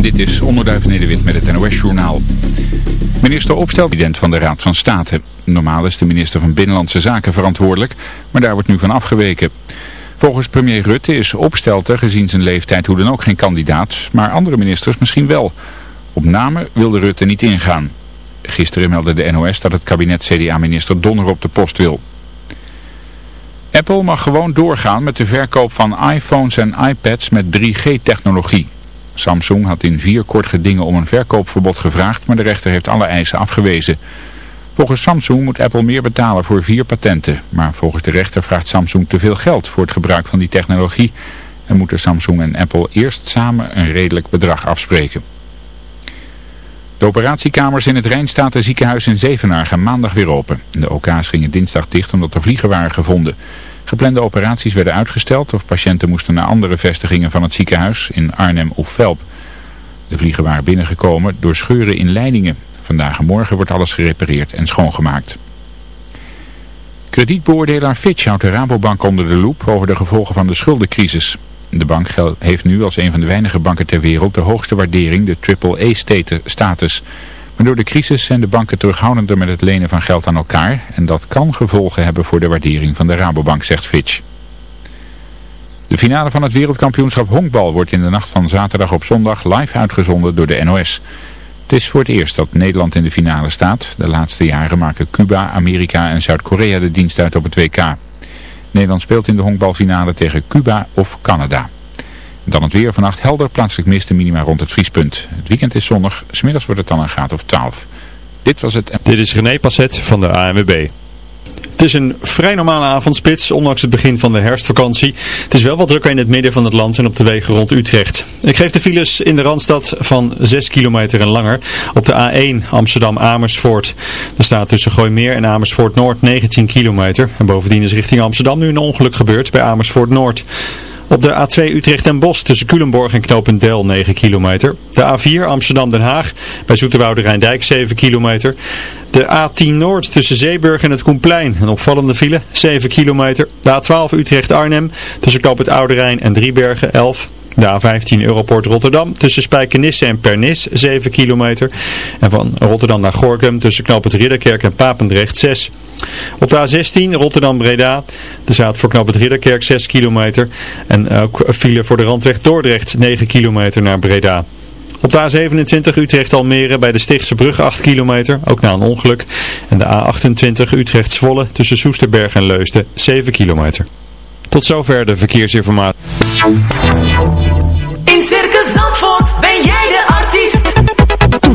dit is Onderduif Nederwit met het NOS-journaal. Minister Opstelten, president van de Raad van State. Normaal is de minister van Binnenlandse Zaken verantwoordelijk, maar daar wordt nu van afgeweken. Volgens premier Rutte is Opstelten gezien zijn leeftijd hoe dan ook geen kandidaat, maar andere ministers misschien wel. Op namen wilde Rutte niet ingaan. Gisteren meldde de NOS dat het kabinet CDA-minister Donner op de post wil. Apple mag gewoon doorgaan met de verkoop van iPhones en iPads met 3G-technologie. Samsung had in vier kort gedingen om een verkoopverbod gevraagd, maar de rechter heeft alle eisen afgewezen. Volgens Samsung moet Apple meer betalen voor vier patenten, maar volgens de rechter vraagt Samsung te veel geld voor het gebruik van die technologie en moeten Samsung en Apple eerst samen een redelijk bedrag afspreken. De operatiekamers in het Rijnstaten ziekenhuis in Zevenaar gaan maandag weer open. De OK's gingen dinsdag dicht omdat er vliegen waren gevonden. Geplande operaties werden uitgesteld of patiënten moesten naar andere vestigingen van het ziekenhuis in Arnhem of Velp. De vliegen waren binnengekomen door scheuren in leidingen. Vandaag en morgen wordt alles gerepareerd en schoongemaakt. Kredietbeoordelaar Fitch houdt de Rabobank onder de loep over de gevolgen van de schuldencrisis. De bank heeft nu als een van de weinige banken ter wereld de hoogste waardering, de AAA-status. Maar door de crisis zijn de banken terughoudender met het lenen van geld aan elkaar en dat kan gevolgen hebben voor de waardering van de Rabobank, zegt Fitch. De finale van het wereldkampioenschap honkbal wordt in de nacht van zaterdag op zondag live uitgezonden door de NOS. Het is voor het eerst dat Nederland in de finale staat. De laatste jaren maken Cuba, Amerika en Zuid-Korea de dienst uit op het WK. Nederland speelt in de honkbalfinale tegen Cuba of Canada. Dan het weer vannacht helder, plaatselijk mist de minima rond het vriespunt. Het weekend is zonnig, smiddags wordt het dan een graad of 12. Dit was het... Dit is René Passet van de ANWB. Het is een vrij normale avondspits, ondanks het begin van de herfstvakantie. Het is wel wat drukker in het midden van het land en op de wegen rond Utrecht. Ik geef de files in de Randstad van 6 kilometer en langer. Op de A1 Amsterdam-Amersfoort. Er staat tussen Gooimeer en Amersfoort-Noord 19 kilometer. En bovendien is richting Amsterdam nu een ongeluk gebeurd bij Amersfoort-Noord. Op de A2 Utrecht en Bos tussen Culemborg en Knopendel 9 kilometer. De A4 Amsterdam-Den Haag bij Zoeterwoude Rijndijk 7 kilometer. De A10 Noord tussen Zeeburg en het Koenplein. Een opvallende file 7 kilometer. De A12 Utrecht-Arnhem tussen Knoop het Oude Rijn en Driebergen 11 de A15 Europort Rotterdam tussen Spijkenisse en Pernis 7 kilometer. En van Rotterdam naar Gorkum tussen Knoop het Ridderkerk en Papendrecht 6. Op de A16 Rotterdam-Breda. Er staat voor Knoop het Ridderkerk 6 kilometer. En ook file voor de randweg Dordrecht 9 kilometer naar Breda. Op de A27 Utrecht-Almere bij de Stichtse Brug 8 kilometer, ook na een ongeluk. En de A28 Utrecht-Zwolle tussen Soesterberg en Leusden 7 kilometer. Tot zover de verkeersinformatie.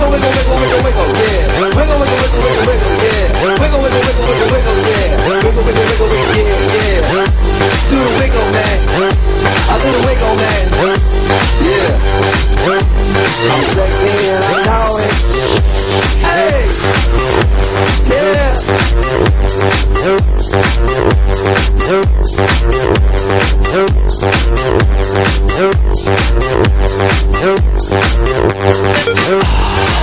Wiggle, wiggle, wiggle, wiggle, yeah. Wiggle, wiggle, wiggle, wiggle, wiggle, yeah. Wiggle, wiggle, wiggle, wiggle, wiggle, yeah. Wiggle, wiggle, wiggle, wiggle, yeah, yeah. Do the wiggle, man. I wiggle, man. Yeah. I'm sexy and I know it. Hey. Yeah.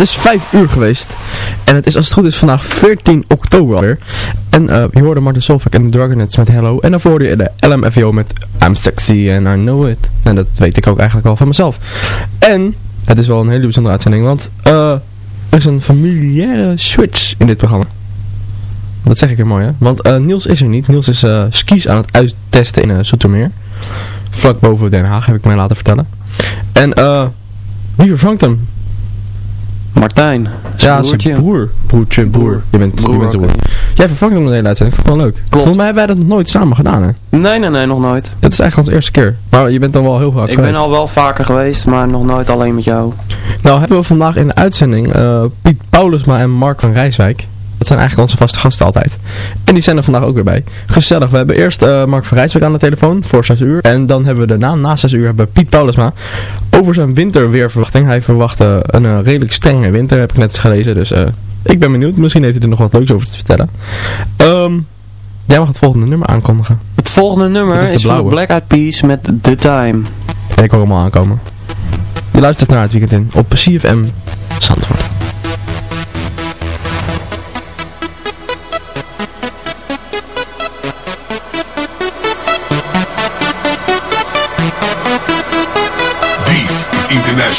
het is 5 uur geweest. En het is als het goed is vandaag 14 oktober alweer. En eh, je hoorde Martin Solveig en de Dragonets met Hello. En dan hoorde je de LMFAO met I'm Sexy and I Know It. En dat weet ik ook eigenlijk al van mezelf. En het is wel een hele bijzondere uitzending, want eh, er is een familiaire switch in dit programma. Dat zeg ik er mooi, hè? Want eh, Niels is er niet. Niels is skis aan het uittesten in uh, Zoetermeer. Vlak boven Den Haag, heb ik mij laten vertellen. En eh, wie vervangt hem? Martijn. Ja, zijn broer. Broertje, broer. Je bent, je Broer, bent zijn oké. broer. Jij vervangt hem de hele uitzending. Vond ik wel leuk. Volgens mij hebben wij dat nog nooit samen gedaan, hè? Nee, nee, nee, nog nooit. Dat is eigenlijk onze eerste keer. Maar je bent dan wel heel vaak Ik geweest. ben al wel vaker geweest, maar nog nooit alleen met jou. Nou hebben we vandaag in de uitzending eh, Piet Paulusma en Mark van Rijswijk. Dat zijn eigenlijk onze vaste gasten altijd. En die zijn er vandaag ook weer bij. Gezellig. We hebben eerst eh, Mark van Rijswijk aan de telefoon voor 6 uur. En dan hebben we daarna, na 6 uur, hebben we Piet Paulusma over zijn winterweerverwachting. Hij verwacht eh, een eh, redelijk strenge winter, heb ik net eens gelezen. Dus eh, ik ben benieuwd. Misschien heeft hij er nog wat leuks over te vertellen. Ehm, jij mag het volgende nummer aankondigen. Het volgende nummer is is, van. Black Eyed Peas met The Time. Ik hoor hem al aankomen. Je luistert naar het weekend in op CFM Zandvoort.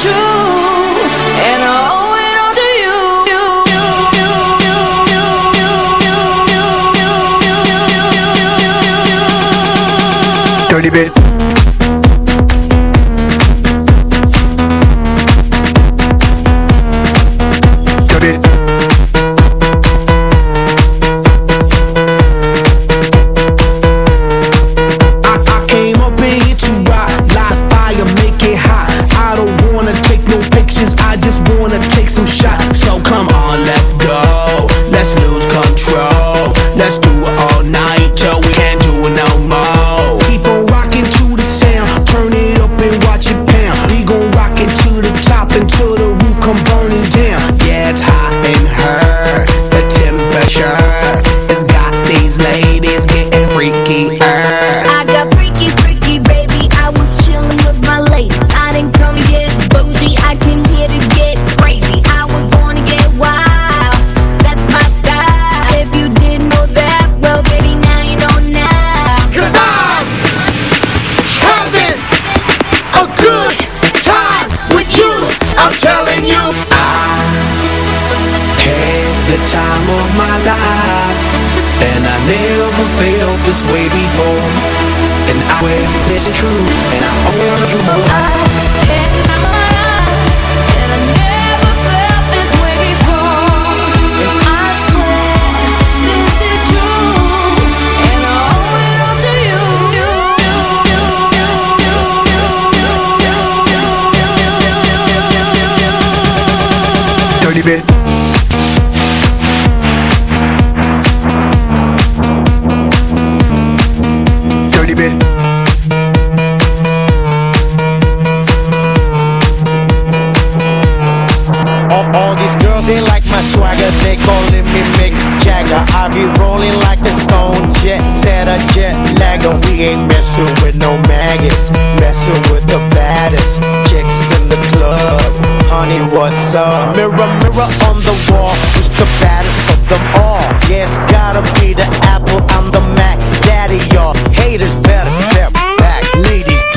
True, and swagger, they calling me Mick Jagger. I be rolling like a stone jet, set a jet lagger. We ain't messing with no maggots, messing with the baddest chicks in the club. Honey, what's up? Mirror, mirror on the wall, who's the baddest of them all? Yes, gotta be the Apple, I'm the Mac. Daddy, y'all haters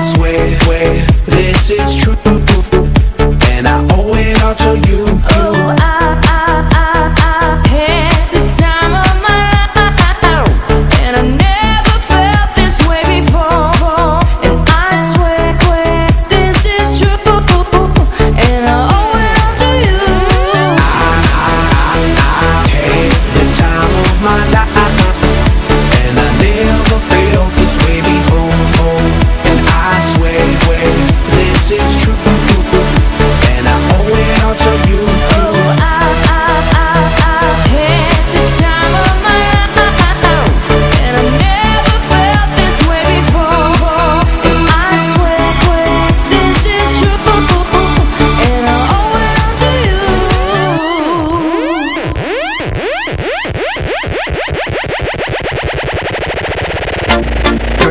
I swear this is true,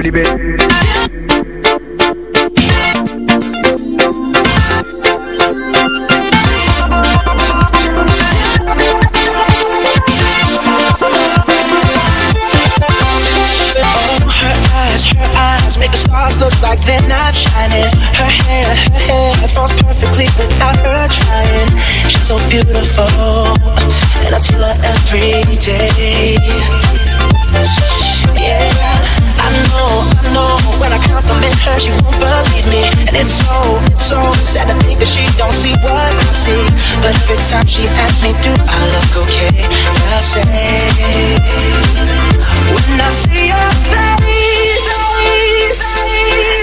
booty, bitch. Every time she asks me, do I look okay? I say, when I see your face,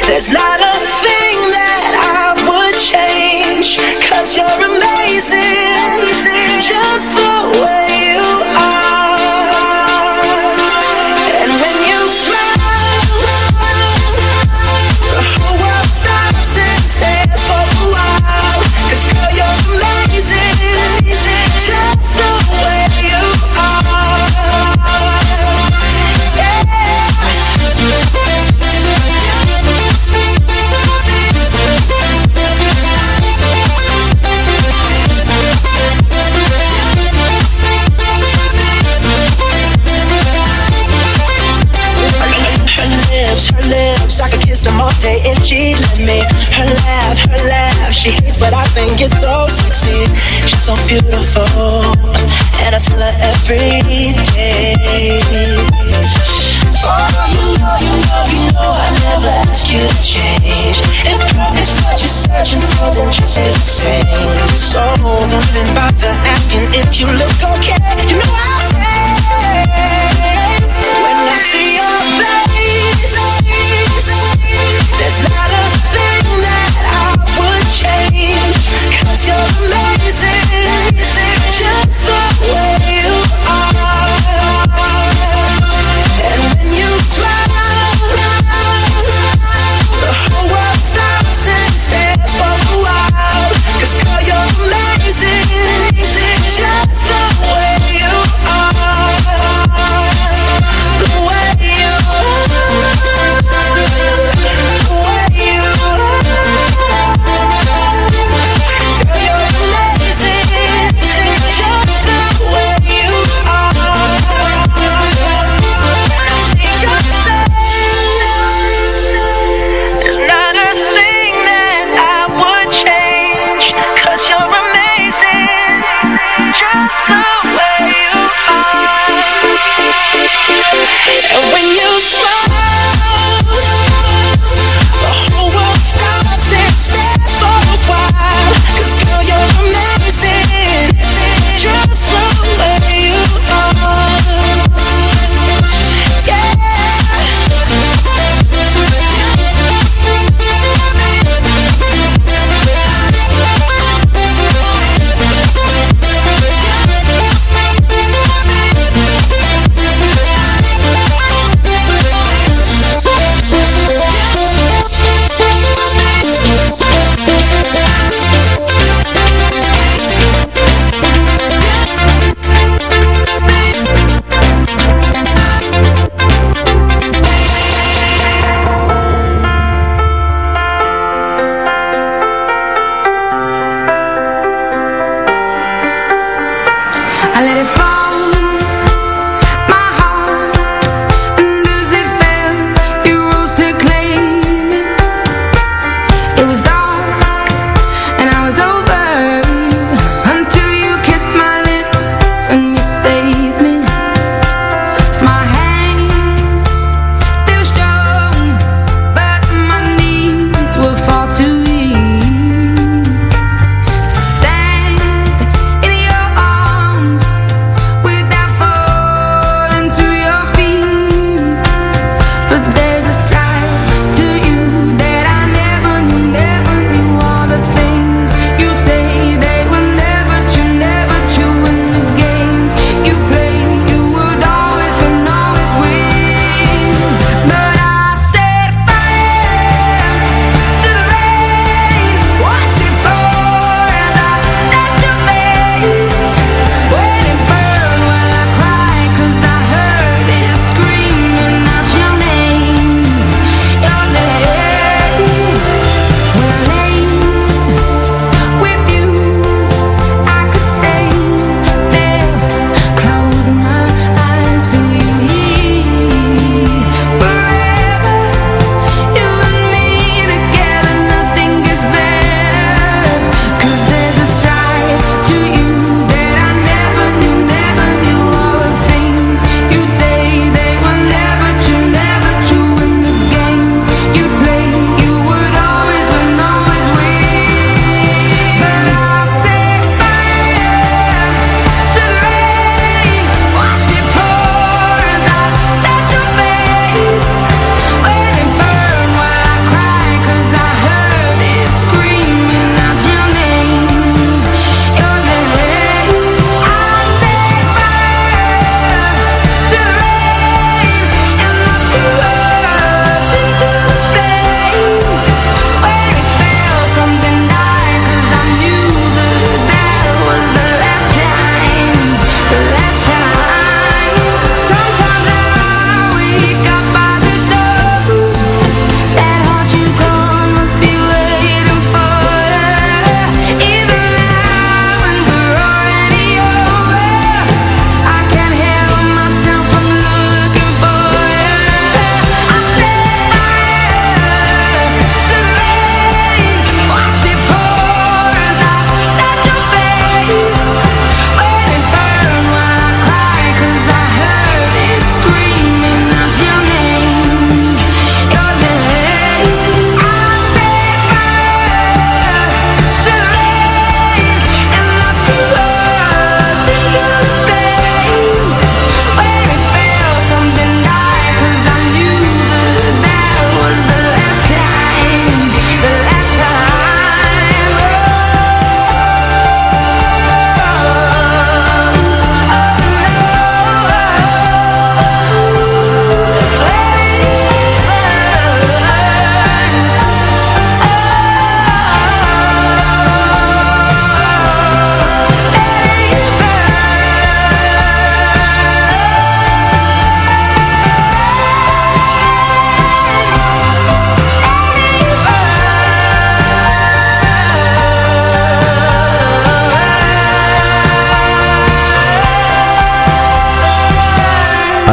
there's not. so beautiful, and I tell her every day. Oh, you know, you know, you know, I never ask you to change. If love is what you're searching for, then just say the same. So don't about the asking if you look okay.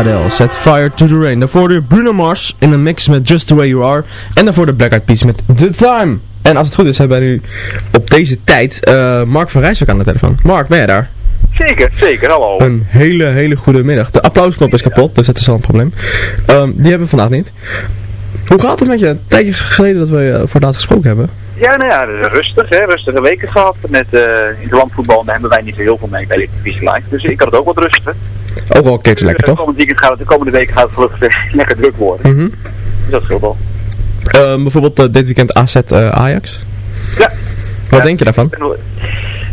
Adele, Set Fire to the Rain. Daarvoor de Bruno Mars in een mix met Just The Way You Are. En daarvoor de Black Eyed Peas met The Time. En als het goed is, hebben wij nu op deze tijd eh, Mark van Rijswijk aan de telefoon. Mark, ben jij daar? Zeker, zeker, hallo. Een hele, hele goede middag. De applausknop is kapot, dus dat is al een probleem. Ehm, die hebben we vandaag niet. Hoe gaat het met je? Een tijdje geleden dat we eh, voor laatst gesproken hebben. Ja, nou ja, rustig, hè, rustige weken gehad. Met uh, in het landvoetbal, hebben wij niet zo heel veel mee bij de televisie live. Dus ik had het ook wat rustig. Ook wel een keertje lekker, Dus, toch? Komend weekend gaat het, de komende weken gaat het gelukkig lekker druk worden. Mhm. Dus dat scheelt wel. Ehm, bijvoorbeeld eh, dit weekend AZ eh, Ajax. Ja. Wat denk je daarvan?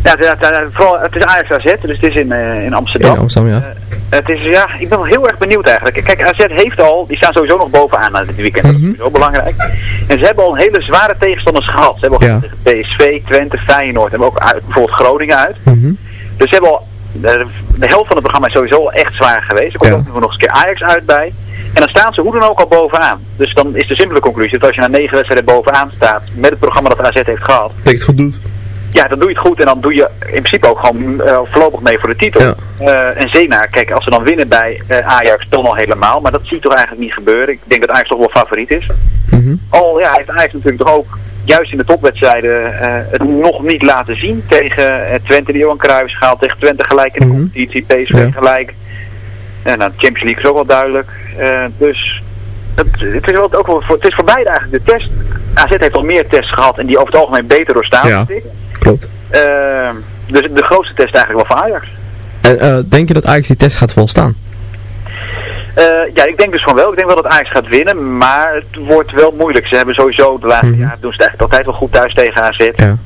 Ja, het, vooral, is Ajax AZ, dus het is in, eh, in Amsterdam. In Amsterdam, ja. Het is, ja, ik ben wel heel erg benieuwd eigenlijk. Kijk, AZ heeft al, die staan sowieso nog bovenaan na dit weekend. Dat is zo belangrijk. En ze hebben al een hele zware tegenstanders gehad. Ze hebben al Ja. PSV, Twente, Feyenoord. Hebben ook uit, bijvoorbeeld Groningen uit. Mhm. Dus ze hebben al, de, de helft van het programma is sowieso al echt zwaar geweest. Er komt ook nog eens een keer Ajax uit bij. En dan staan ze hoe dan ook al bovenaan. Dus dan is de simpele conclusie dat als je na negen wedstrijden bovenaan staat met het programma dat AZ heeft gehad. Dat ik het goed doet. Ja, dan doe je het goed en dan doe je in principe ook gewoon eh, voorlopig mee voor de titel. Eh, en Zena, kijk, als ze dan winnen bij eh, Ajax, dan al helemaal. Maar dat zie je toch eigenlijk niet gebeuren. Ik denk dat Ajax toch wel favoriet is. Al ja, heeft Ajax natuurlijk toch ook juist in de topwedstrijden het nog niet laten zien. Tegen Twente die Johan Cruijff gehaald, tegen Twente gelijk in de competitie, PSV Ja. gelijk. En nou, de Champions League is ook wel duidelijk. Dus het, het, is wel, ook wel voor, het is voor beide eigenlijk de test. AZ heeft al meer tests gehad en die over het algemeen beter doorstaan. Ja. Klopt. Eh, dus de grootste test eigenlijk wel voor Ajax. En eh, denk je dat Ajax die test gaat volstaan? Eh, ja, ik denk dus van wel. Ik denk wel dat Ajax gaat winnen, maar het wordt wel moeilijk. Ze hebben sowieso de laatste jaren doen ze het eigenlijk altijd wel goed thuis tegen AZ. Ja.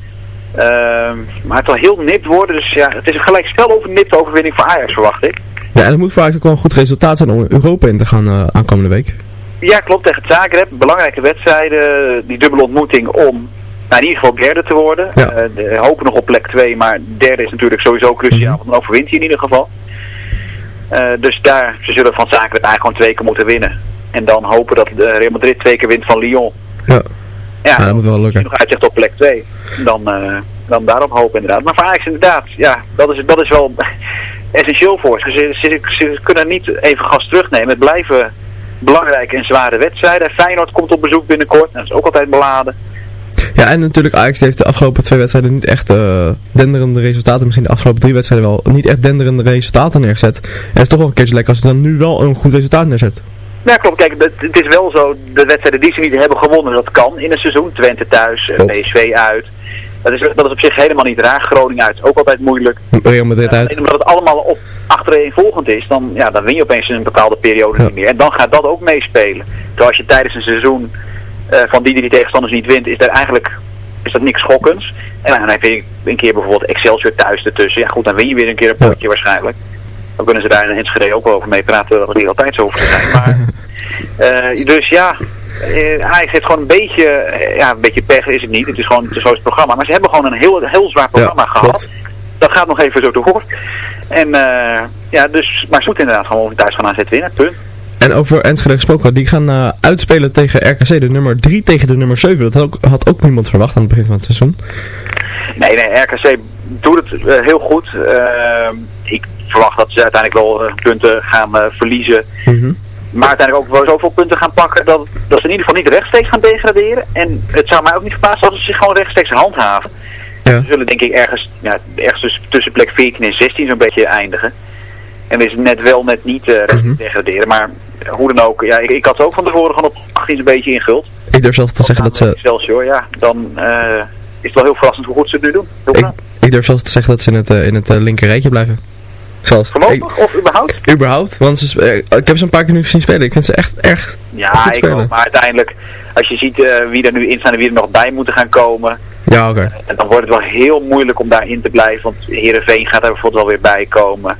Ehm, maar het zal heel nipt worden, dus ja, het is een gelijk spel over nipte overwinning voor Ajax, verwacht ik. Ja, en het moet voor Ajax ook wel een goed resultaat zijn om Europa in te gaan eh, aankomende week. Ja, klopt, tegen Zagreb. Belangrijke wedstrijden, die dubbele ontmoeting om nou, in ieder geval derde te worden. Ja. Eh, de, hopen nog op plek 2, maar derde is natuurlijk sowieso cruciaal, want dan overwint hij in ieder geval. Eh, dus daar, ze zullen van Zagreb eigenlijk gewoon twee keer moeten winnen. En dan hopen dat eh, Real Madrid twee keer wint van Lyon. Ja. Ja, dat moet wel lukken. nog uitzicht op plek 2. Dan, dan daarop hopen inderdaad. Maar voor Ajax inderdaad, ja, dat is, dat is wel essentieel voor ze. Ze, ze. ze kunnen niet even gas terugnemen. Het blijven belangrijke en zware wedstrijden. Feyenoord komt op bezoek binnenkort. Dat is ook altijd beladen. Ja, en natuurlijk Ajax heeft de afgelopen twee wedstrijden niet echt eh, denderende resultaten, misschien de afgelopen drie wedstrijden wel, niet echt denderende resultaten neergezet. En het is toch wel een keertje lekker als ze dan nu wel een goed resultaat neerzet. Ja, klopt. Kijk, het, is wel zo, de wedstrijden die ze niet hebben gewonnen, dat kan in een seizoen. Twente thuis, eh, PSV uit. Dat is, dat is op zich helemaal niet raar. Groningen uit, ook altijd moeilijk. Real Madrid uit. En omdat het allemaal op achtereenvolgend is, dan, ja, dan win je opeens in een bepaalde periode niet meer. En dan gaat dat ook meespelen. Terwijl als je tijdens een seizoen eh, van die die tegenstanders niet wint, is daar eigenlijk is dat niks schokkends. En dan heb je een keer bijvoorbeeld Excelsior thuis ertussen. Ja goed, dan win je weer een keer een potje waarschijnlijk. Dan kunnen ze daar in Enschede ook wel over mee praten, dat het niet altijd zo hoeft te zijn. Maar, eh, dus ja, eh, Ajax heeft gewoon een beetje, eh, ja een beetje pech is het niet. Het is gewoon het is het programma. Maar ze hebben gewoon een heel, heel zwaar programma gehad. Dat gaat nog even zo kort. En eh, ja, dus, maar Soet inderdaad gewoon thuis van AZ winnen, punt. En over Enschede gesproken, die gaan eh, uitspelen tegen RKC, de nummer 3 tegen de nummer 7. Dat had ook, had ook niemand verwacht aan het begin van het seizoen. Nee, nee, RKC doet het eh, heel goed. Eh, ik verwacht dat ze uiteindelijk wel eh, punten gaan verliezen. Maar uiteindelijk ook wel zoveel punten gaan pakken dat, dat ze in ieder geval niet rechtstreeks gaan degraderen. En het zou mij ook niet verbazen als ze zich gewoon rechtstreeks handhaven. Ze zullen denk ik ergens, ja, ergens tussen, plek 14 en 16 zo'n beetje eindigen. En is net wel net niet eh rechtstreeks degraderen. Maar hoe dan ook, ja, ik, ik had ze ook van tevoren gewoon op 18 een beetje ingevuld. Ik durf zelfs te zeggen dat ze, Excelsior, ja, dan eh, is het wel heel verrassend hoe goed ze het nu doen. Ik, durf zelfs te zeggen dat ze in het, eh, in het eh, linker rijtje blijven. Zelfs. Voorlopig of überhaupt? Überhaupt, want ze, ik heb ze een paar keer nu gezien spelen. Ik vind ze echt erg Ja, goed ik spelen. ook. Maar uiteindelijk, als je ziet wie er nu in staan en wie er nog bij moeten gaan komen, Ja, oké. en dan wordt het wel heel moeilijk om daarin te blijven. Want Heerenveen gaat er bijvoorbeeld wel weer bij komen.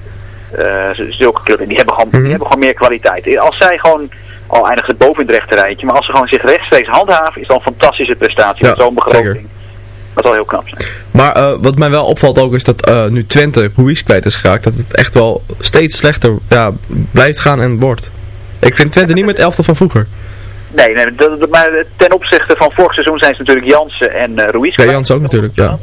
Eh, zulke clubs, die hebben, gewoon, die hebben gewoon meer kwaliteit. Als zij gewoon, al eindigen ze boven in het rechte rijtje, maar als ze gewoon zich rechtstreeks handhaven, is dat een fantastische prestatie. Ja, met zo'n begroting. zeker. Dat zal heel knap zijn. Maar eh, wat mij wel opvalt ook is dat eh, nu Twente Ruiz kwijt is geraakt, dat het echt wel steeds slechter ja, blijft gaan en wordt. Ik vind Twente niet met elftal van vroeger. Nee, nee maar ten opzichte van vorig seizoen zijn ze natuurlijk Jansen en uh, Ruiz Ja, kwijt. Jans ook natuurlijk, ja.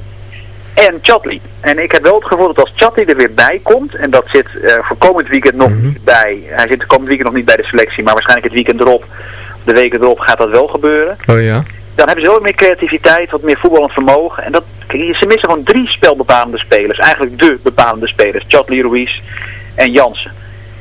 En Chatley. En ik heb wel het gevoel dat als Chatley er weer bij komt, en dat zit eh, voor komend weekend nog niet bij, hij zit komend weekend nog niet bij de selectie, maar waarschijnlijk het weekend erop, de weken erop gaat dat wel gebeuren. Oh ja. Dan hebben ze wel meer creativiteit, wat meer voetballend vermogen. En dat, ze missen gewoon drie spelbepalende spelers. Eigenlijk de bepalende spelers. Chatley, Ruiz en Jansen.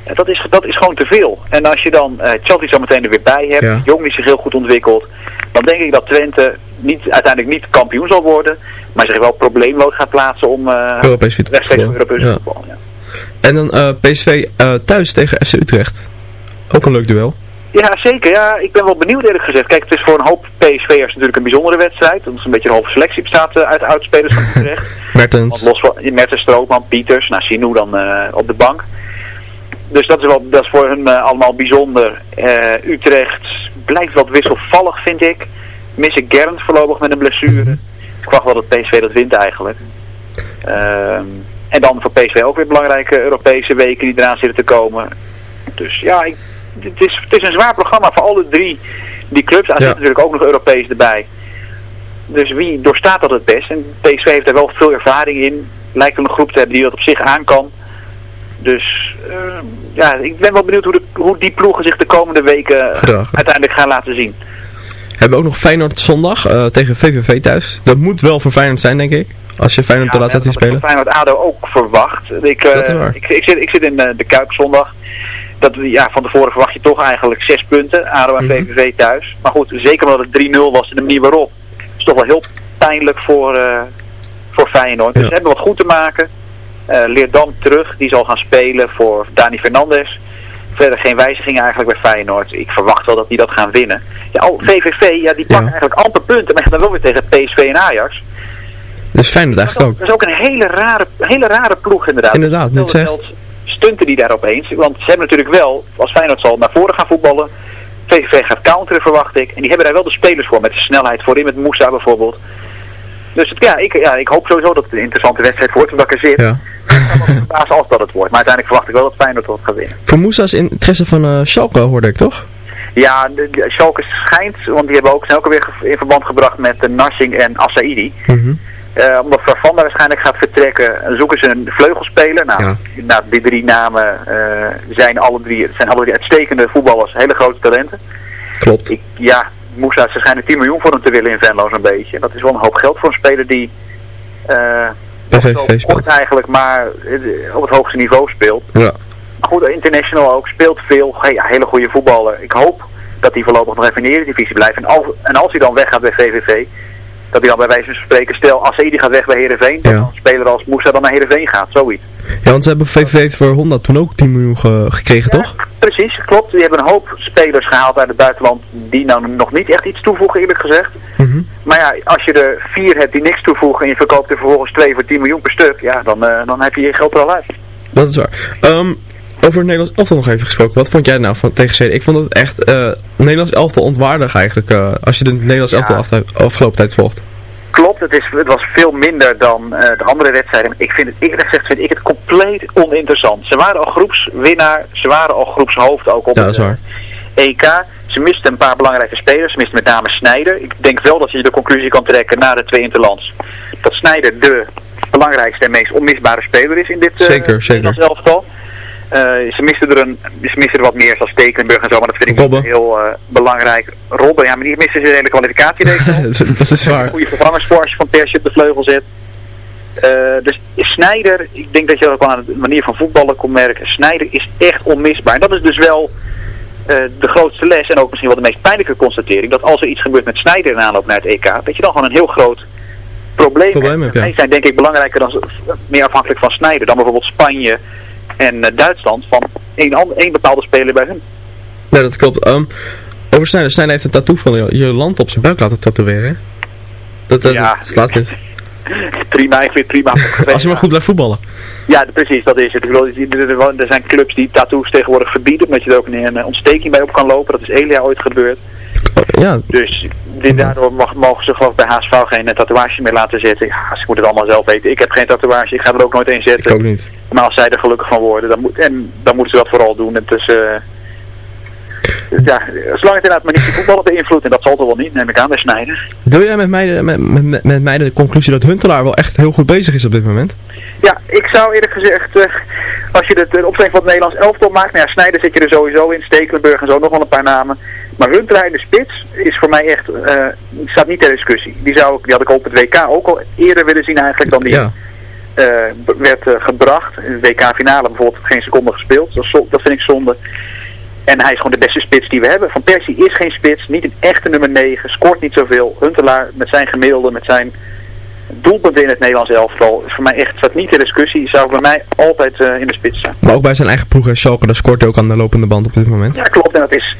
En dat is, dat is gewoon te veel. En als je dan eh Chatley zo meteen er weer bij hebt, Ja. Jong die zich heel goed ontwikkelt, dan denk ik dat Twente niet, uiteindelijk niet kampioen zal worden, maar zich wel probleemloos gaat plaatsen om eh Europees voetbal. rechtstreeks Europees Ja. voetbal. Ja. En dan eh, PSV eh, thuis tegen FC Utrecht. Ook een leuk duel. Ja, zeker. Ja, ik ben wel benieuwd eerlijk gezegd. Kijk, het is voor een hoop PSV'ers natuurlijk een bijzondere wedstrijd. Dat is een beetje een halve selectie bestaat uit oudspelers van Utrecht. Want Mertens. los van Mertens, Strootman, Pieters, nou Sinou dan op de bank. Dus dat is, wel, dat is voor hun allemaal bijzonder. Utrecht blijft wat wisselvallig vind ik. Missen Gernd voorlopig met een blessure. Ik verwacht wel dat PSV dat wint eigenlijk. Ehm, en dan voor PSV ook weer belangrijke Europese weken die eraan zitten te komen. Dus ja, ik, het, is, het is een zwaar programma voor alle drie die clubs. Er zit natuurlijk ook nog Europees erbij. Dus wie doorstaat dat het best? En PSV heeft er wel veel ervaring in. Lijkt een groep te hebben die dat op zich aan kan. Dus eh, ja, ik ben wel benieuwd hoe, de, hoe die ploegen zich de komende weken uiteindelijk gaan laten zien. Hebben we ook nog Feyenoord zondag eh, tegen VVV thuis. Dat moet wel voor Feyenoord zijn, denk ik. Als je Feyenoord te laat dat zien had ik spelen. van Feyenoord ADO ook verwacht. Ik, eh, ik, ik, zit, ik zit in eh, de Kuip zondag. Dat, ja, van tevoren verwacht je toch eigenlijk zes punten. ADO en Mhm. VVV thuis. Maar goed, zeker omdat het 3-0 was en de manier waarop. is toch wel heel pijnlijk voor, voor Feyenoord. Dus Ja. ze hebben wat goed te maken. Eh Leerdam terug, die zal gaan spelen voor Dani Fernandes. Verder geen wijzigingen eigenlijk bij Feyenoord. Ik verwacht wel dat die dat gaan winnen. Ja, oh, VVV, ja, die pakken eigenlijk amper punten. Maar gaan dan wel weer tegen PSV en Ajax. Dus Feyenoord eigenlijk ook. Dat is ook een hele rare, hele rare ploeg inderdaad. Inderdaad, net zegt. Stunten die daar opeens. Want ze hebben natuurlijk wel, als Feyenoord zal naar voren gaan voetballen. VVV gaat counteren verwacht ik. En die hebben daar wel de spelers voor. Met de snelheid voorin, met Moussa bijvoorbeeld. Dus het, ja, ik, ja, ik hoop sowieso dat het een interessante wedstrijd wordt. Omdat ik er zit. Ja. Verbaasd als dat het wordt. Maar uiteindelijk verwacht ik wel dat Feyenoord wat gaat winnen. Voor Moesa's interesse van eh Schalke hoorde ik toch? Ja, Schalke schijnt, want die hebben ook, zijn ook alweer ge- in verband gebracht met de Narsing en Assaidi. Mhm. Eh, omdat Farfan daar waarschijnlijk gaat vertrekken, zoeken ze een vleugelspeler. Nou, Ja. nou die drie namen eh, zijn, alle drie, zijn alle drie uitstekende voetballers, hele grote talenten. Klopt. Ik, ja, Moussa is waarschijnlijk 10 miljoen voor hem te willen in Venlo zo'n beetje. Dat is wel een hoop geld voor een speler die eh, Speelt. kort eigenlijk maar eh, op het hoogste niveau speelt. Ja. Goed, international ook, speelt veel. Ja, hele goede voetballer. Ik hoop dat hij voorlopig nog even in de Eredivisie blijft. En, al, en als hij dan weggaat bij VVV, dat hij dan bij wijze van spreken, stel als hij gaat weg bij Heerenveen, dat Ja. een speler als Moussa dan naar Heerenveen gaat, zoiets. Ja, want ze hebben VVV voor Honda toen ook 10 miljoen ge- gekregen, toch? Precies, klopt. Die hebben een hoop spelers gehaald uit het buitenland die nou nog niet echt iets toevoegen eerlijk gezegd. Mhm. Maar ja, als je er vier hebt die niks toevoegen en je verkoopt er vervolgens twee voor 10 miljoen per stuk, ja, dan, eh, dan heb je je geld er al uit. Dat is waar. Ehm, over het Nederlands elftal nog even gesproken. Wat vond jij nou van tegen Zweden? Ik vond het echt eh Nederlands elftal ontwaardig eigenlijk. eh, als je de Nederlands elftal afte- afgelopen tijd volgt. Klopt, het, is, het was veel minder dan eh, de andere wedstrijden. Ik vind het eerlijk gezegd vind ik het compleet oninteressant. Ze waren al groepswinnaar, ze waren al groepshoofd ook op Ja, het waar. eh, EK. Ze misten een paar belangrijke spelers, ze misten met name Snijder. Ik denk wel dat je de conclusie kan trekken na de twee interlands. Dat Snijder de belangrijkste en meest onmisbare speler is in dit eh, Zeker, zeker. Elftal. Ze misten er een, ze er wat meer zoals Stekelenburg en zo, maar dat vind ik Robben. niet heel eh, belangrijk. Robben, ja, maar die missen ze de hele kwalificatiereeks. dat is waar. Goede vervangers voor als je van Persie op de vleugel zet. Eh, dus Snijder, ik denk dat je dat ook aan de manier van voetballen kon merken. Snijder is echt onmisbaar. En dat is dus wel eh, de grootste les en ook misschien wel de meest pijnlijke constatering. Dat als er iets gebeurt met Snijder in aanloop naar het EK, dat je dan gewoon een heel groot probleem, Probleem hebt, ja. Die zijn denk ik belangrijker dan meer afhankelijk van Snijder dan bijvoorbeeld Spanje en eh, Duitsland van één, bepaalde speler bij hun. Nee, dat klopt. Ehm, over Snijder. Snijder heeft een tattoo van je, land op zijn buik laten tatoeëren. Dat, dat, Ja. dat slaat niet. Prima, ik vind het prima. Als je maar goed blijft voetballen. Ja, precies, dat is het. Er- zijn clubs die tattoos tegenwoordig verbieden, omdat je er ook een, een ontsteking bij op kan lopen. Dat is Elia ooit gebeurd. Ja, Dus die, daardoor mag, mogen ze geloof ik bij HSV geen eh, tatoeage meer laten zetten. Ja, ze moeten het allemaal zelf weten. Ik heb geen tatoeage, ik ga er ook nooit een zetten. ik ook niet. Maar als zij er gelukkig van worden, dan moet, en dan moeten ze dat vooral doen. Het is, eh, ja, zolang het inderdaad maar niet de voetballen beïnvloedt, en dat zal toch wel niet, neem ik aan, bij Snijder. Deel jij met mij, de, met, met, met mij de conclusie dat Huntelaar wel echt heel goed bezig is op dit moment? Ja, ik zou eerlijk gezegd, eh, als je het uh, opstelling van het Nederlands elftal maakt, nou ja, Snijder zit je er sowieso in, Stekelenburg en zo, nog wel een paar namen. Maar Huntelaar in de spits is voor mij echt, eh, staat niet ter discussie. Die, zou, die had ik op het WK ook al eerder willen zien eigenlijk dan die Ja. eh, werd gebracht. In de WK-finale bijvoorbeeld geen seconde gespeeld. Dat, dat vind ik zonde. En hij is gewoon de beste spits die we hebben. Van Persie is geen spits, niet een echte nummer 9, scoort niet zoveel. Huntelaar met zijn gemiddelde, met zijn doelpunten in het Nederlands elftal, is voor mij echt, staat niet ter discussie. Zou bij mij altijd eh, in de spits staan. Maar ook bij zijn eigen ploeg, Schalke, daar scoort hij ook aan de lopende band op dit moment. Ja, klopt. En dat is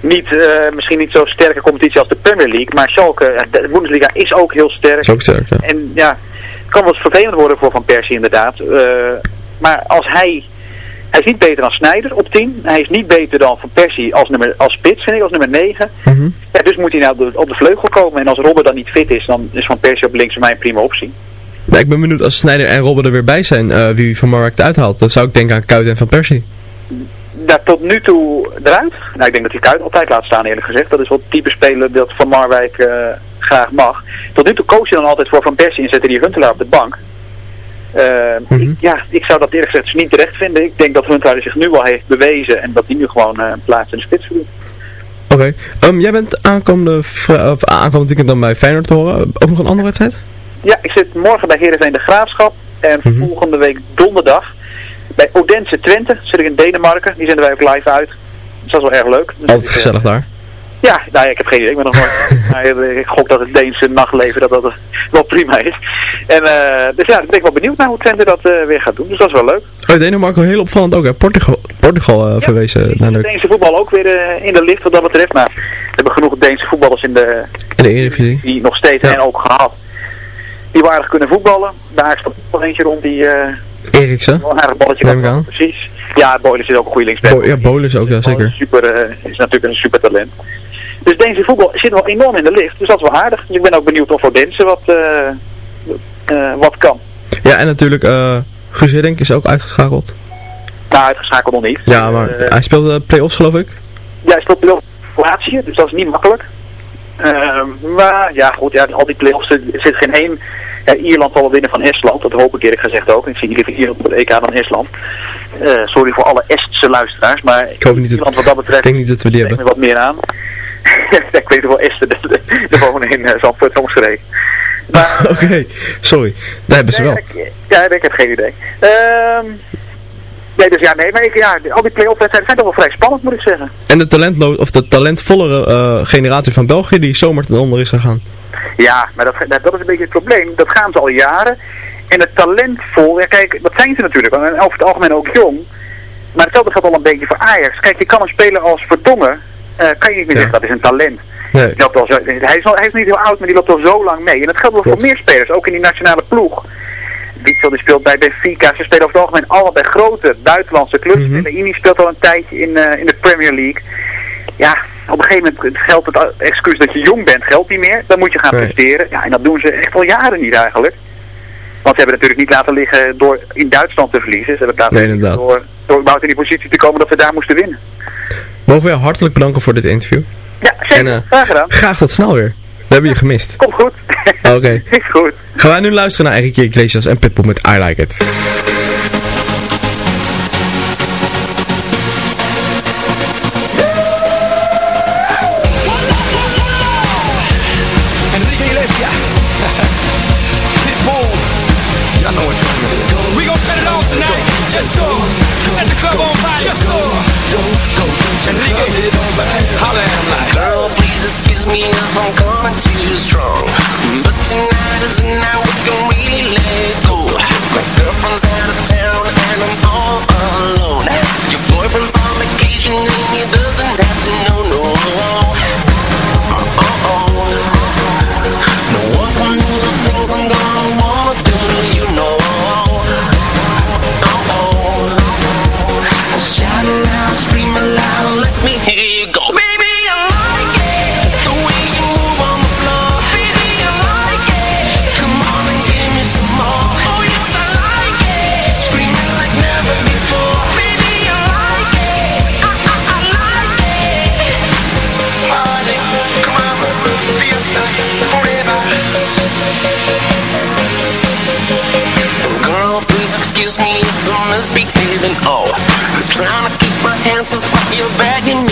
niet, eh, misschien niet zo'n sterke competitie als de Premier League. Maar Schalke, ja, de Bundesliga is ook heel sterk. Is ook sterk, ja. En ja, het kan wel eens vervelend worden voor Van Persie inderdaad. Eh, maar als hij... Hij is niet beter dan Snijder op 10. Hij is niet beter dan Van Persie als, nummer, als spits, vind ik, als nummer 9. Mhm. Ja, dus moet hij nou op de, op de vleugel komen. En als Robben dan niet fit is, dan is Van Persie op links voor mij een prima optie. Ja, ik ben benieuwd als Sneijder en Robben er weer bij zijn, eh, wie Van Marwijk eruit haalt. Dan zou ik denken aan Kuit en Van Persie. Daar tot nu toe eruit. Nou, ik denk dat hij Kuit altijd laat staan eerlijk gezegd. Dat is wel het type speler dat Van Marwijk eh, graag mag. Tot nu toe koos hij dan altijd voor Van Persie en zette die Huntelaar op de bank. Eh, ik- ja, ik zou dat eerlijk gezegd dus niet terecht vinden. Ik denk dat Huntelaar zich nu al heeft bewezen en dat hij nu gewoon eh, een plaats in de spits verdient. Oké. Ehm, jij bent aankomende, of aankomend weekend dan bij Feyenoord te horen. Ook nog een andere wedstrijd? Ja, ik zit morgen bij Heerenveen de Graafschap en volgende week donderdag bij Odense Twente. Zit ik in Denemarken. Die zenden wij ook live uit. Dus dat is wel erg leuk. Dus Altijd gezellig daar. Ja, nou ja, ik heb geen idee. Ik ben nog nooit. maar, ik gok dat het Deense nachtleven dat dat wel prima is. En eh, dus ja, ik ben wel benieuwd naar hoe Twente dat eh, weer gaat doen. Dus dat is wel leuk. Oh, Denemarken heel opvallend ook, hè? Portugal, Portugal eh, verwezen naar de, Deense voetbal ook weer in de lift wat dat betreft. Maar we hebben genoeg Deense voetballers in de, in de Eredivisie. die nog steeds en ook gehad. Die waardig kunnen voetballen. Daar staat nog eentje rond die Eriksen. wel een balletje Neem ik kan aan. Precies. Ja, Boyles is ook een goede linksback. Bo ja, Bolus ook, ja zeker. Super, is natuurlijk een super talent. Dus Deense voetbal zit wel enorm in de lift. Dus dat is wel aardig. Dus ik ben ook benieuwd of voor Densen wat, eh, eh, wat kan. Ja, en natuurlijk, Hiddink is ook uitgeschakeld. Nou, uitgeschakeld nog niet. Ja, maar hij speelde play-offs geloof ik. Ja, hij speelt wel Kroatië, dus dat is niet makkelijk. Ehm, maar ja, goed, ja, al die play-offs, er zit geen één. Ja, Ierland zal wel winnen van Estland, dat hoop ik eerlijk gezegd ook. Ik zie liever Ierland op het EK dan Estland. Sorry voor alle Estse luisteraars, maar Ik hoop niet Ierland wat dat betreft ik denk niet dat we die hebben. wat meer aan. ik weet wel Esten, de, de, de wonen in uh, Zandvoort omschreven. Maar, Oké, sorry. Daar hebben ze wel. ik- ja, ik heb geen idee. Ehm nee, dus ja, nee, maar ik, ja, al die play-off wedstrijden zijn toch wel vrij spannend, moet ik zeggen. En de, talentlo of de talentvollere eh, generatie van België die zomaar ten onder is gegaan. Ja, maar dat, dat, dat is een beetje het probleem. Dat gaan ze al jaren. En het talentvol, ja kijk, dat zijn ze natuurlijk. En over het algemeen ook jong. Maar hetzelfde geldt al een beetje voor Ajax. Kijk, je kan een speler als Vertongen, eh, kan je niet meer zeggen dat is een talent. Nee. Die loopt al zo, hij, is al, hij is niet heel oud, maar die loopt al zo lang mee. En dat geldt wel voor meer spelers, ook in die nationale ploeg. Witzel die speelt bij Benfica. Ze spelen over het algemeen allemaal bij grote buitenlandse clubs. Mhm. En Ini speelt al een tijdje in, eh, in de Premier League. Ja, op een gegeven moment geldt het excuus dat je jong bent, geldt niet meer. Dan moet je gaan Nee. presteren. Ja, en dat doen ze echt al jaren niet eigenlijk. Want ze hebben natuurlijk niet laten liggen door in Duitsland te verliezen. Ze hebben het laten Nee, door, door überhaupt in die positie te komen dat ze daar moesten winnen. Mogen jou hartelijk bedanken voor dit interview. Ja, zeker. En, eh, Graag gedaan. Graag tot snel weer. We hebben je gemist. Komt goed. Oké. Is goed. Gaan wij nu luisteren naar Enrique Iglesias en Pitbull met I Like It. I'm coming too strong. But tonight is the night we can really let go. My girlfriend's out of town and I'm all alone. Your boyfriend's on vacation and he doesn't have to know, no. you're begging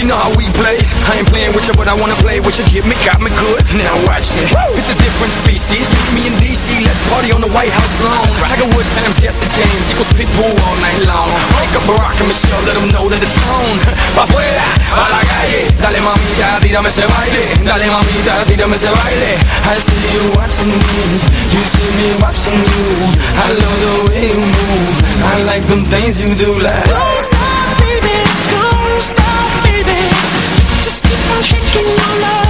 You know how we play. I ain't playing with you, but I wanna play with you. Get me, got me good. Now watch me. Woo! It's a different species. Me and DC. Let's party on the White House lawn. Right. Tiger Woods and I'm Jesse James equals Pitbull all night long. Wake up Barack and Michelle, let them know that it's on. Pa' fuera, pa' la calle. Dale mamita, tírame ese baile. Dale mamita, tírame ese baile. I see you watching me. You see me watching you. I love the way you move. I like them things you do like. Don't stop, baby. Don't stop. Keep on shaking my love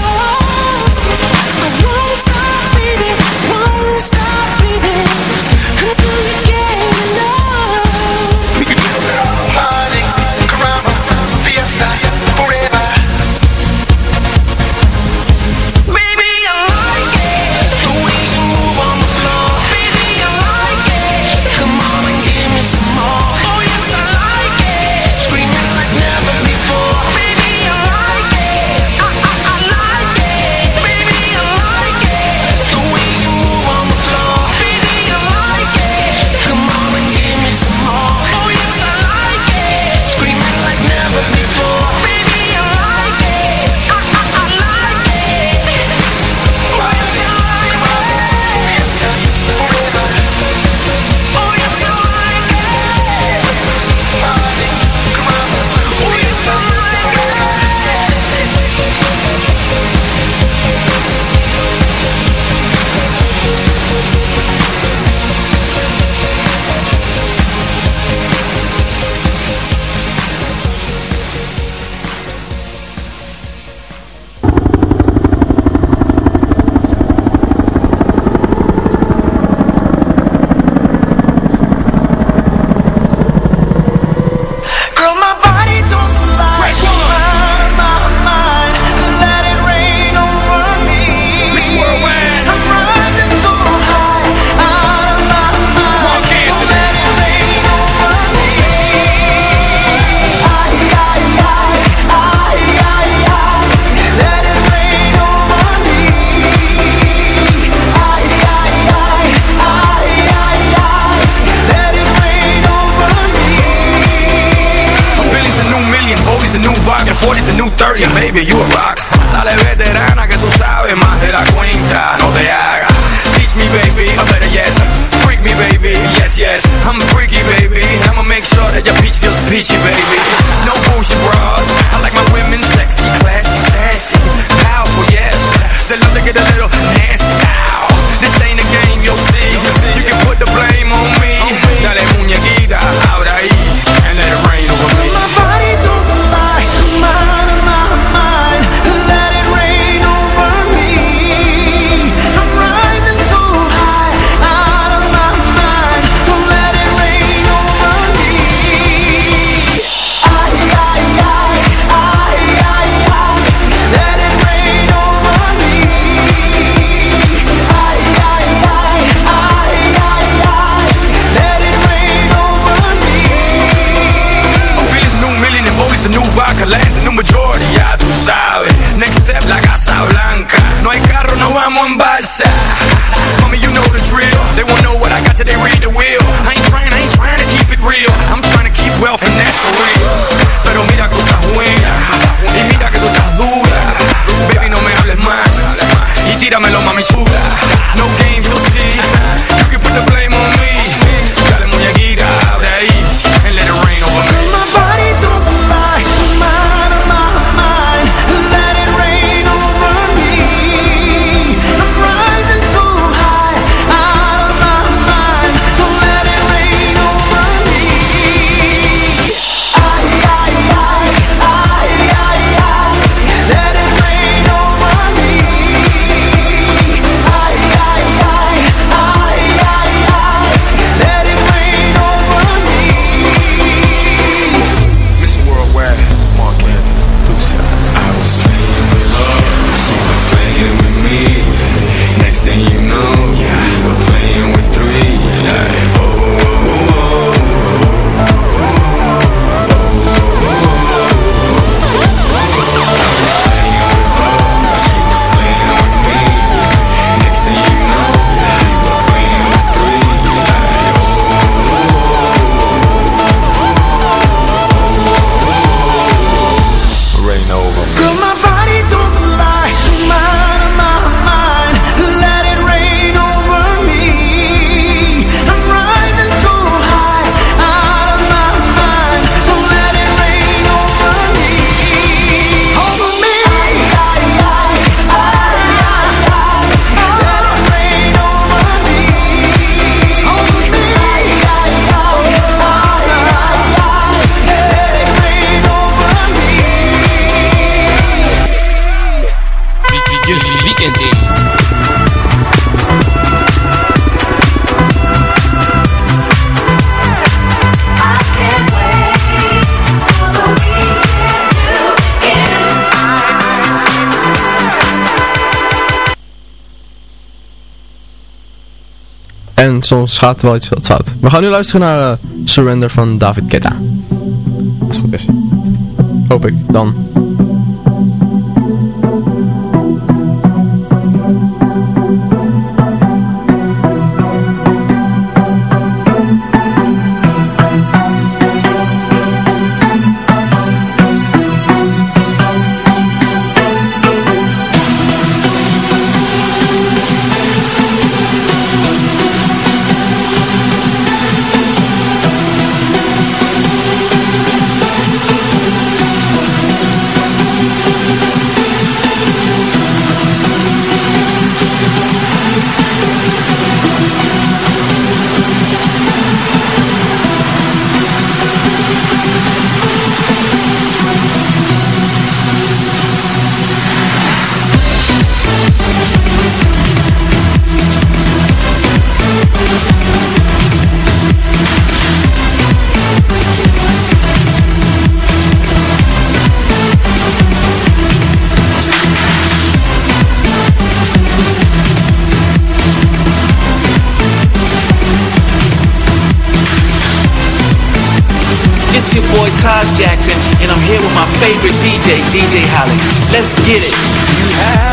yes I'm freaky, baby. I'ma make sure that your peach feels peachy, baby. En soms gaat er wel iets wat fout. We gaan nu luisteren naar eh, Surrender van David Guetta. Als het goed is. Hoop ik, dan. Jackson, and I'm here with my favorite DJ, DJ Holly. Let's get it.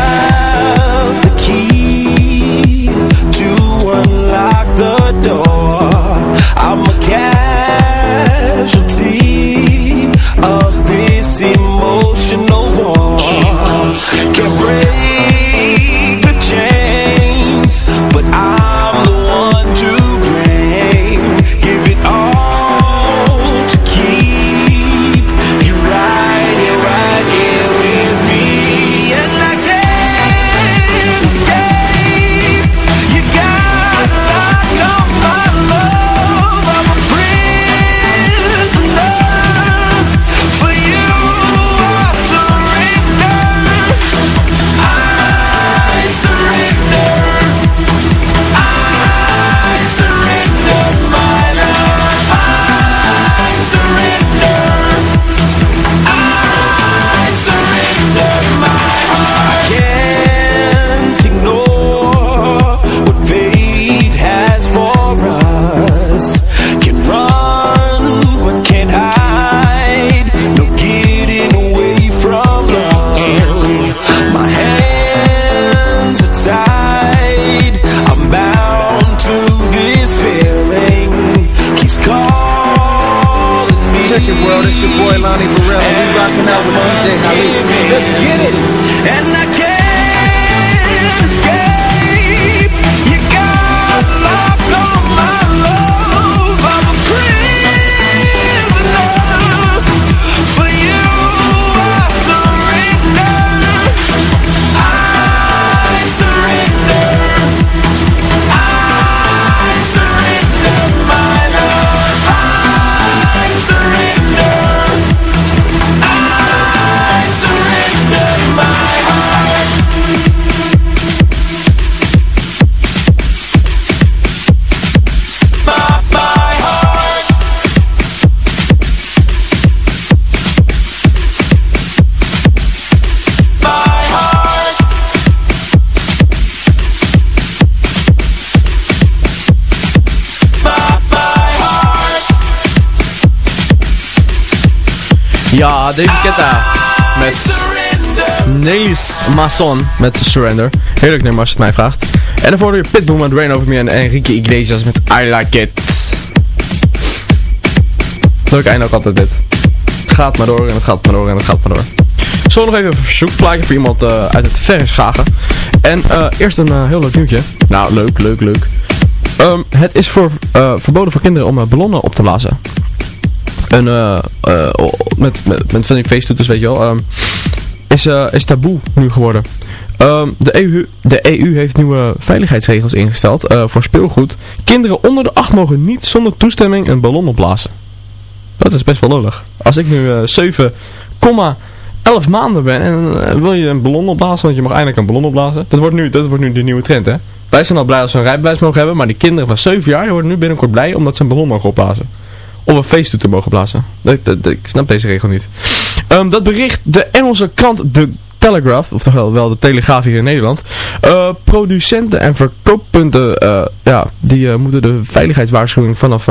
Ja, David Guetta met Nees Mason met Surrender. Heerlijk nummer als je het mij vraagt. En daarvoor weer Pitbull met Rain Over Me en Enrique Iglesias met I Like It. Leuk einde ook altijd dit. Het gaat maar door en het gaat maar door en het gaat maar door. Zo nog even een verzoekplaatje voor iemand eh, uit het verre Schagen. En eh, eerst een eh, heel leuk nieuwtje. Nou, leuk, leuk, leuk. Ehm, het is voor, verboden voor kinderen om ballonnen op te blazen. En eh, o- met, met, met van die feesttoeters, weet je wel, ehm, is, eh, is taboe nu geworden. Ehm, de, EU, de EU heeft nieuwe veiligheidsregels ingesteld voor speelgoed. Kinderen onder de 8 mogen niet zonder toestemming een ballon opblazen. Dat is best wel lullig. Als ik nu eh 7,11 maanden ben en wil je een ballon opblazen, want je mag eindelijk een ballon opblazen. Dat wordt nu, dat wordt nu de nieuwe trend, hè. Wij zijn al blij als ze een rijbewijs mogen hebben, maar die kinderen van 7 jaar die worden nu binnenkort blij omdat ze een ballon mogen opblazen. Of een feesttoeter mogen blazen. Ik snap deze regel niet. Ehm, dat bericht de Engelse krant The Telegraph, oftewel wel de Telegraaf hier in Nederland. Eh, producenten en verkooppunten, eh, ja, die eh, moeten de veiligheidswaarschuwing vanaf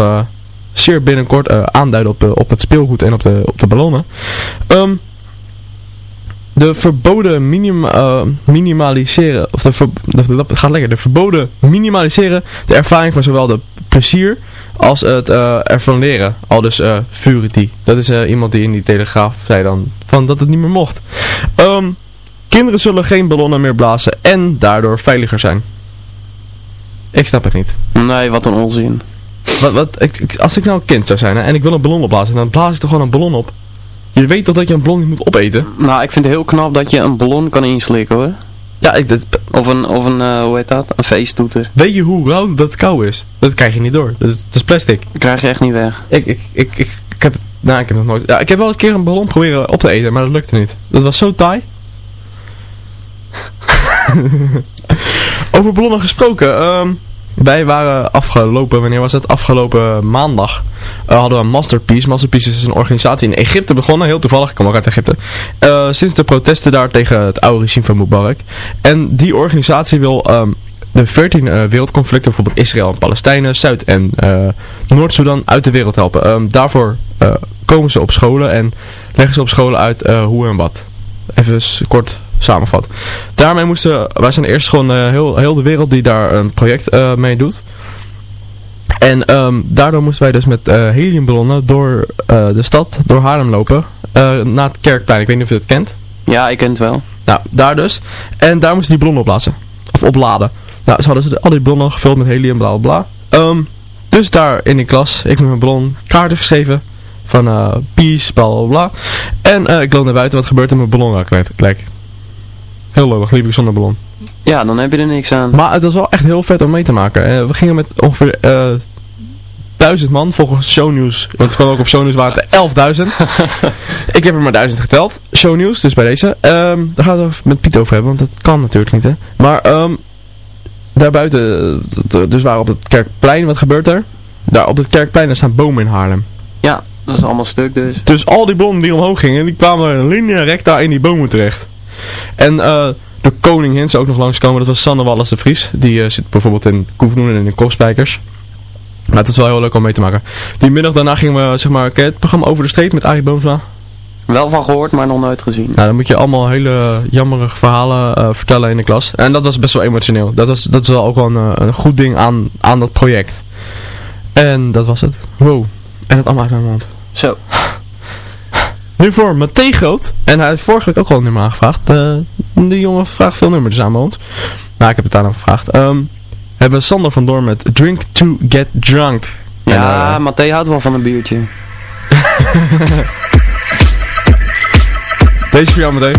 zeer binnenkort aanduiden op, op het speelgoed en op de, op de ballonnen. Ehm, de verboden minim, minimaliseren, of de, ver, gaat lekker, de verboden minimaliseren de ervaring van zowel de plezier als het eh, ervan leren. Al dus eh Furity. Dat is eh, iemand die in die telegraaf zei dan van dat het niet meer mocht. Ehm, kinderen zullen geen ballonnen meer blazen en daardoor veiliger zijn. Ik snap het niet. Nee, wat een onzin. Wat, wat, ik, ik- als ik nou een kind zou zijn hè, en ik wil een ballon opblazen, dan blaas ik toch gewoon een ballon op. Je weet toch dat je een ballon niet moet opeten? Nou, ik vind het heel knap dat je een ballon kan inslikken hoor. Ja, ik, dat, Of een, of een eh, hoe heet dat? Een feesttoeter. weet je hoe rauw dat kou is? Dat krijg je niet door. Dat is, dat is plastic. Dat krijg je echt niet weg. Ik, ik, ik, ik, ik heb het, nou, ik heb nog nooit, ja, ik heb wel een keer een ballon proberen op te eten, maar dat lukte niet. Dat was zo taai. Over ballonnen gesproken, ehm, wij waren afgelopen, wanneer was het? Afgelopen maandag eh, hadden we een Masterpiece. Masterpiece is een organisatie in Egypte begonnen, heel toevallig, ik kom ook uit Egypte. Eh, sinds de protesten daar tegen het oude regime van Mubarak. En die organisatie wil ehm, de 14 eh, wereldconflicten, bijvoorbeeld Israël en Palestijnen, Zuid- en Noord-Soedan, uit de wereld helpen. Ehm, daarvoor komen ze op scholen en leggen ze op scholen uit hoe en wat. Even kort samenvat. Daarmee moesten, wij zijn eerst gewoon eh, heel, heel de wereld die daar een project eh, mee doet. En ehm, daardoor moesten wij dus met eh, heliumballonnen door de stad, door Haarlem lopen, naar het Kerkplein. Ik weet niet of je het kent. Ja, ik ken het wel. Nou, daar dus. En daar moesten die ballonnen opblazen. Of opladen. Nou, ze hadden ze al die ballonnen gevuld met helium, bla bla bla. Ehm, dus daar in die klas, ik met mijn ballon kaarten geschreven. Van peace, bla bla bla. En ik loop naar buiten, wat gebeurt er met mijn ballon raakt lek. Heel lullig, liep ik zonder ballon. Ja, dan heb je er niks aan. Maar het was wel echt heel vet om mee te maken. Eh, we gingen met ongeveer eh duizend man volgens shownieuws. Want het kwam ook op shownieuws waren het 11.000. ik heb er maar duizend geteld. Shownieuws, dus bij deze. Ehm daar gaan we het met Piet over hebben, want dat kan natuurlijk niet hè. Maar ehm daarbuiten, eh, dus waren op het Kerkplein, wat gebeurt er? Daar op het Kerkplein daar staan bomen in Haarlem. Ja, dat is allemaal stuk dus. Dus al die blonden die omhoog gingen, die kwamen linea recta in die bomen terecht. En eh, de koningin zou ook nog langskomen, dat was Sanne Wallis de Vries. Die eh, zit bijvoorbeeld in Koefnoen en in Kopspijkers. Maar het is wel heel leuk om mee te maken. Die middag daarna gingen we, zeg maar, het programma Over de Streep met Arie Boomsma. Wel van gehoord, maar nog nooit gezien. Nou, dan moet je allemaal hele jammerige verhalen eh, vertellen in de klas. En dat was best wel emotioneel. Dat, was, dat is wel ook wel een, een goed ding aan, aan dat project. En dat was het. Wow. En het allemaal uit mijn mond. Zo. Nu voor Matthé Groot. En hij heeft vorige week ook al een nummer aangevraagd. Die jongen vraagt veel nummers aan bij ons. Nou, ik heb het daarna gevraagd. Ehm hebben Sander van Doorn met Drink to Get Drunk. Ja, En, eh, houdt wel van een biertje. deze voor jou.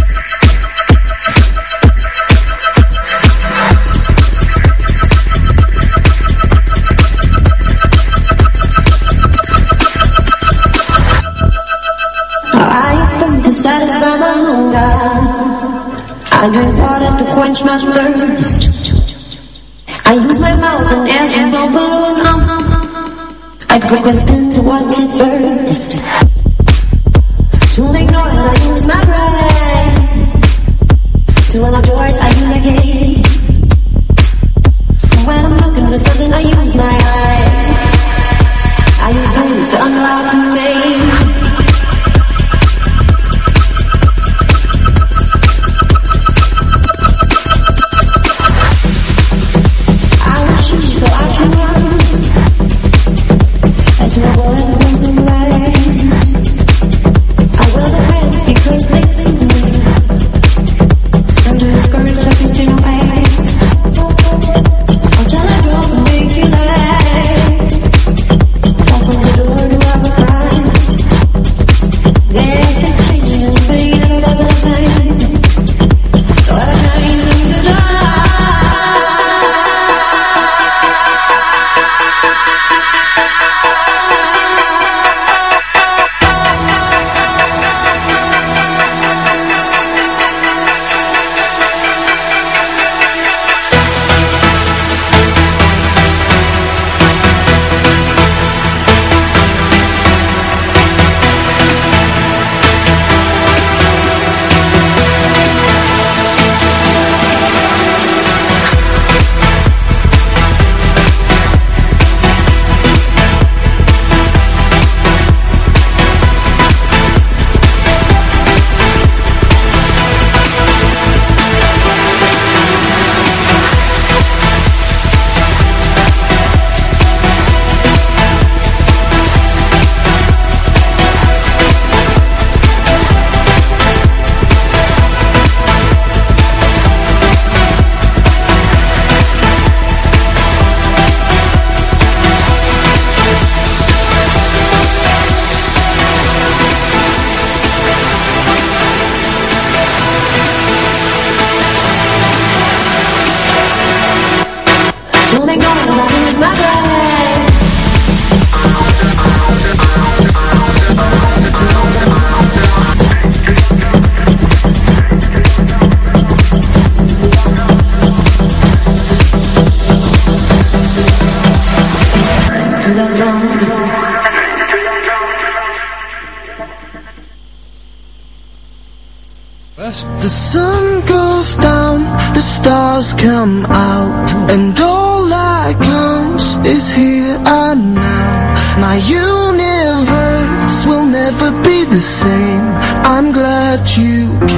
Satisfy my hunger. I drink water to quench my thirst. I use my mouth and air to blow balloon. I break within to watch it burst. To make noise, I use my brain. To unlock doors, I come out, and all that counts is here and now. My universe will never be the same. I'm glad you came,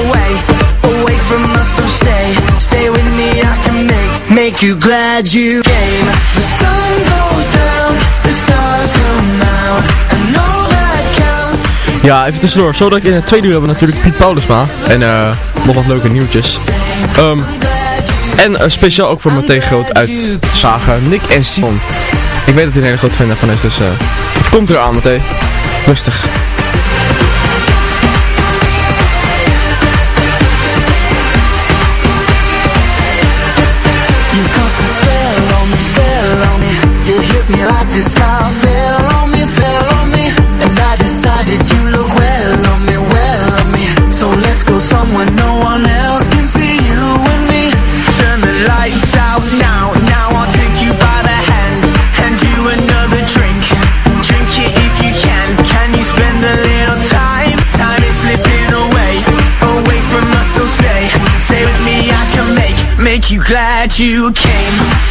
you glad you came The sun goes down, the stars come out And all that counts Ja, even tussendoor. Zo dat ik in het tweede uur hebben we natuurlijk Piet Paulusma. En eh, nog wat leuke nieuwtjes. Ehm, en eh, speciaal ook voor Matthee Groot uit Zagen, Nick en Simon. Ik weet dat hij een hele grote fan daarvan is, dus eh, het komt eraan Matthee. Rustig. The sky fell on me, fell on me And I decided you look well on me, well on me. So let's go somewhere no one else can see you and me. Turn the lights out now, now I'll take you by the hand Hand you another drink. Drink it if you can Can you spend a little time? Time is slipping away Away from us, so stay. Stay with me, I can make Make you glad you came